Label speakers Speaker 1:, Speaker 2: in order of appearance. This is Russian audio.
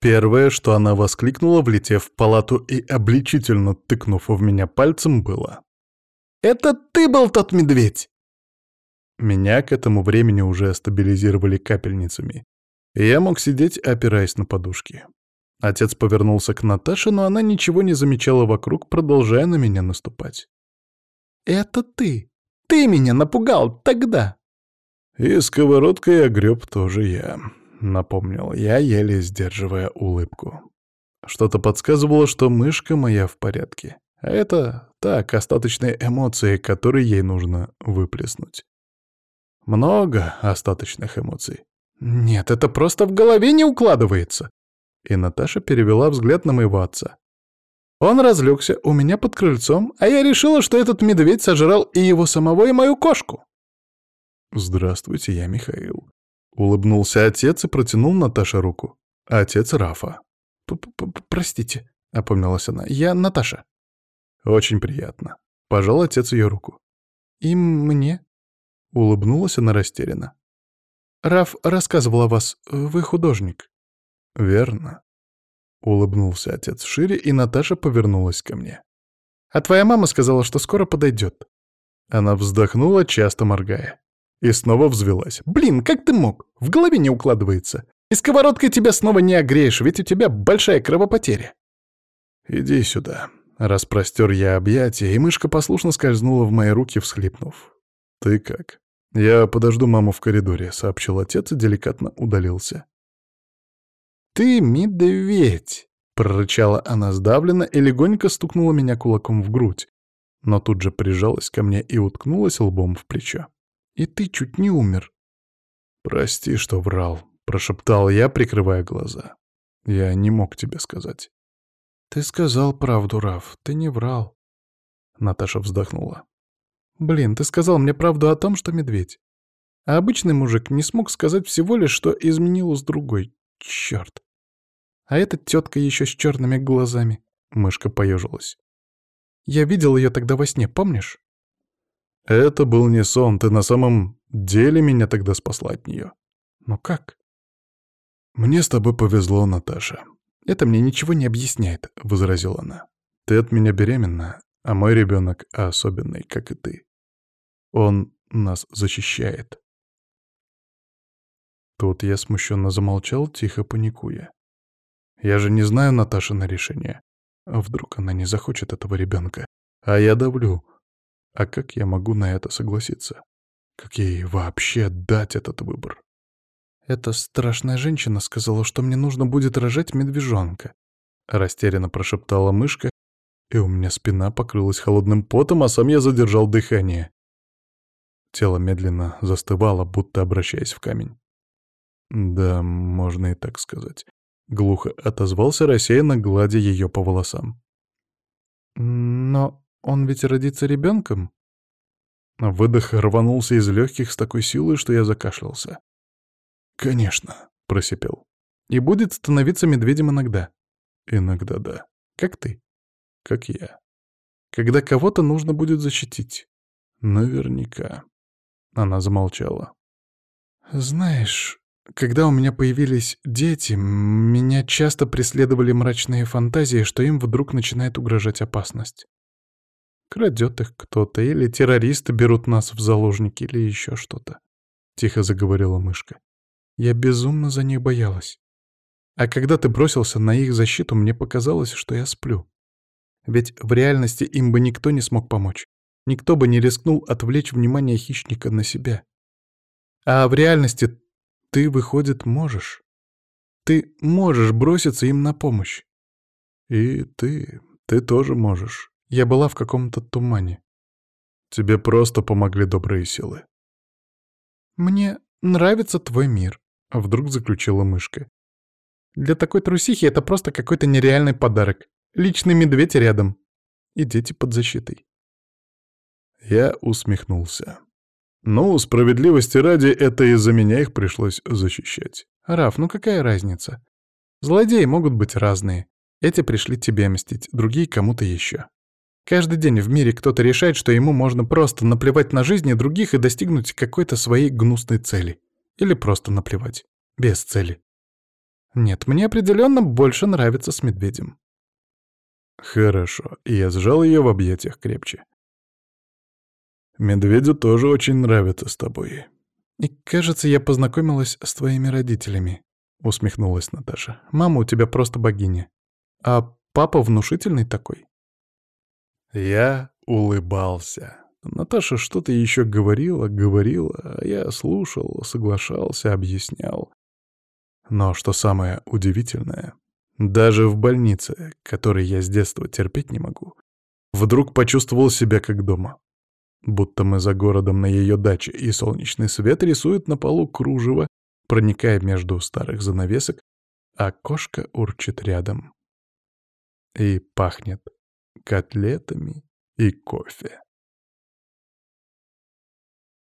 Speaker 1: Первое, что она воскликнула, влетев в палату и обличительно тыкнув в меня пальцем, было. «Это ты был тот медведь!» Меня к этому времени уже стабилизировали капельницами, и я мог сидеть, опираясь на подушки. Отец повернулся к Наташе, но она ничего не замечала вокруг, продолжая на меня наступать. «Это ты! Ты меня напугал тогда!» «И сковородкой огреб тоже я», — напомнил я, еле сдерживая улыбку. Что-то подсказывало, что мышка моя в порядке. А это так, остаточные эмоции, которые ей нужно выплеснуть. Много остаточных эмоций. Нет, это просто в голове не укладывается. И Наташа перевела взгляд на моего отца. Он разлегся у меня под крыльцом, а я решила, что этот медведь сожрал и его самого, и мою кошку. «Здравствуйте, я Михаил». Улыбнулся отец и протянул Наташе руку. Отец Рафа. П -п «Простите», — опомнилась она, — «я Наташа». «Очень приятно». Пожал отец ее руку. «И мне?» — улыбнулась она растерянно. «Раф рассказывал о вас. Вы художник». «Верно». Улыбнулся отец шире, и Наташа повернулась ко мне. «А твоя мама сказала, что скоро подойдет». Она вздохнула, часто моргая. И снова взвелась. «Блин, как ты мог? В голове не укладывается. И сковородкой тебя снова не огреешь, ведь у тебя большая кровопотеря». «Иди сюда». Распростер я объятия, и мышка послушно скользнула в мои руки, всхлипнув. «Ты как?» «Я подожду маму в коридоре», — сообщил отец и деликатно удалился. «Ты медведь!» — прорычала она сдавленно и легонько стукнула меня кулаком в грудь, но тут же прижалась ко мне и уткнулась лбом в плечо. И ты чуть не умер. «Прости, что врал», — прошептал я, прикрывая глаза. «Я не мог тебе сказать». «Ты сказал правду, Раф, ты не врал». Наташа вздохнула. «Блин, ты сказал мне правду о том, что медведь. А обычный мужик не смог сказать всего лишь, что изменил с другой. Черт. А эта тетка еще с черными глазами». Мышка поежилась. «Я видел ее тогда во сне, помнишь?» Это был не сон, ты на самом деле меня тогда спасла от нее. Но как? Мне с тобой повезло, Наташа. Это мне ничего не объясняет, — возразила она. Ты от меня беременна, а мой ребенок особенный, как и ты. Он нас защищает. Тут я смущенно замолчал, тихо паникуя. Я же не знаю Наташи на решение. Вдруг она не захочет этого ребенка, а я давлю, а как я могу на это согласиться? Как ей вообще дать этот выбор? Эта страшная женщина сказала, что мне нужно будет рожать медвежонка. Растерянно прошептала мышка, и у меня спина покрылась холодным потом, а сам я задержал дыхание. Тело медленно застывало, будто обращаясь в камень. Да, можно и так сказать. Глухо отозвался рассеянно, гладя ее по волосам. Но он ведь родится ребенком? Выдох рванулся из легких с такой силой, что я закашлялся. «Конечно», — просипел. «И будет становиться медведем иногда». «Иногда да. Как ты. Как я. Когда кого-то нужно будет защитить». «Наверняка». Она замолчала. «Знаешь, когда у меня появились дети, меня часто преследовали мрачные фантазии, что им вдруг начинает угрожать опасность. Крадет их кто-то, или террористы берут нас в заложники, или еще что-то. Тихо заговорила мышка. Я безумно за них боялась. А когда ты бросился на их защиту, мне показалось, что я сплю. Ведь в реальности им бы никто не смог помочь. Никто бы не рискнул отвлечь внимание хищника на себя. А в реальности ты, выходит, можешь. Ты можешь броситься им на помощь. И ты, ты тоже можешь. Я была в каком-то тумане. Тебе просто помогли добрые силы. Мне нравится твой мир, вдруг заключила мышка. Для такой трусихи это просто какой-то нереальный подарок. Личный медведь рядом. И дети под защитой. Я усмехнулся. Ну, справедливости ради, это из-за меня их пришлось защищать. Раф, ну какая разница? Злодеи могут быть разные. Эти пришли тебе мстить, другие кому-то еще. Каждый день в мире кто-то решает, что ему можно просто наплевать на жизни других и достигнуть какой-то своей гнусной цели. Или просто наплевать. Без цели. Нет, мне определенно больше нравится с медведем. Хорошо, я сжал ее в объятиях крепче. Медведю тоже очень нравится с тобой. И, кажется, я познакомилась с твоими родителями, усмехнулась Наташа. Мама у тебя просто богиня. А папа внушительный такой. Я улыбался. Наташа что-то еще говорила, говорила, а я слушал, соглашался, объяснял. Но что самое удивительное, даже в больнице, которой я с детства терпеть не могу, вдруг почувствовал себя как дома. Будто мы за городом на ее даче, и солнечный свет рисует на полу кружево, проникая между старых занавесок, а кошка урчит рядом. И пахнет котлетами и кофе.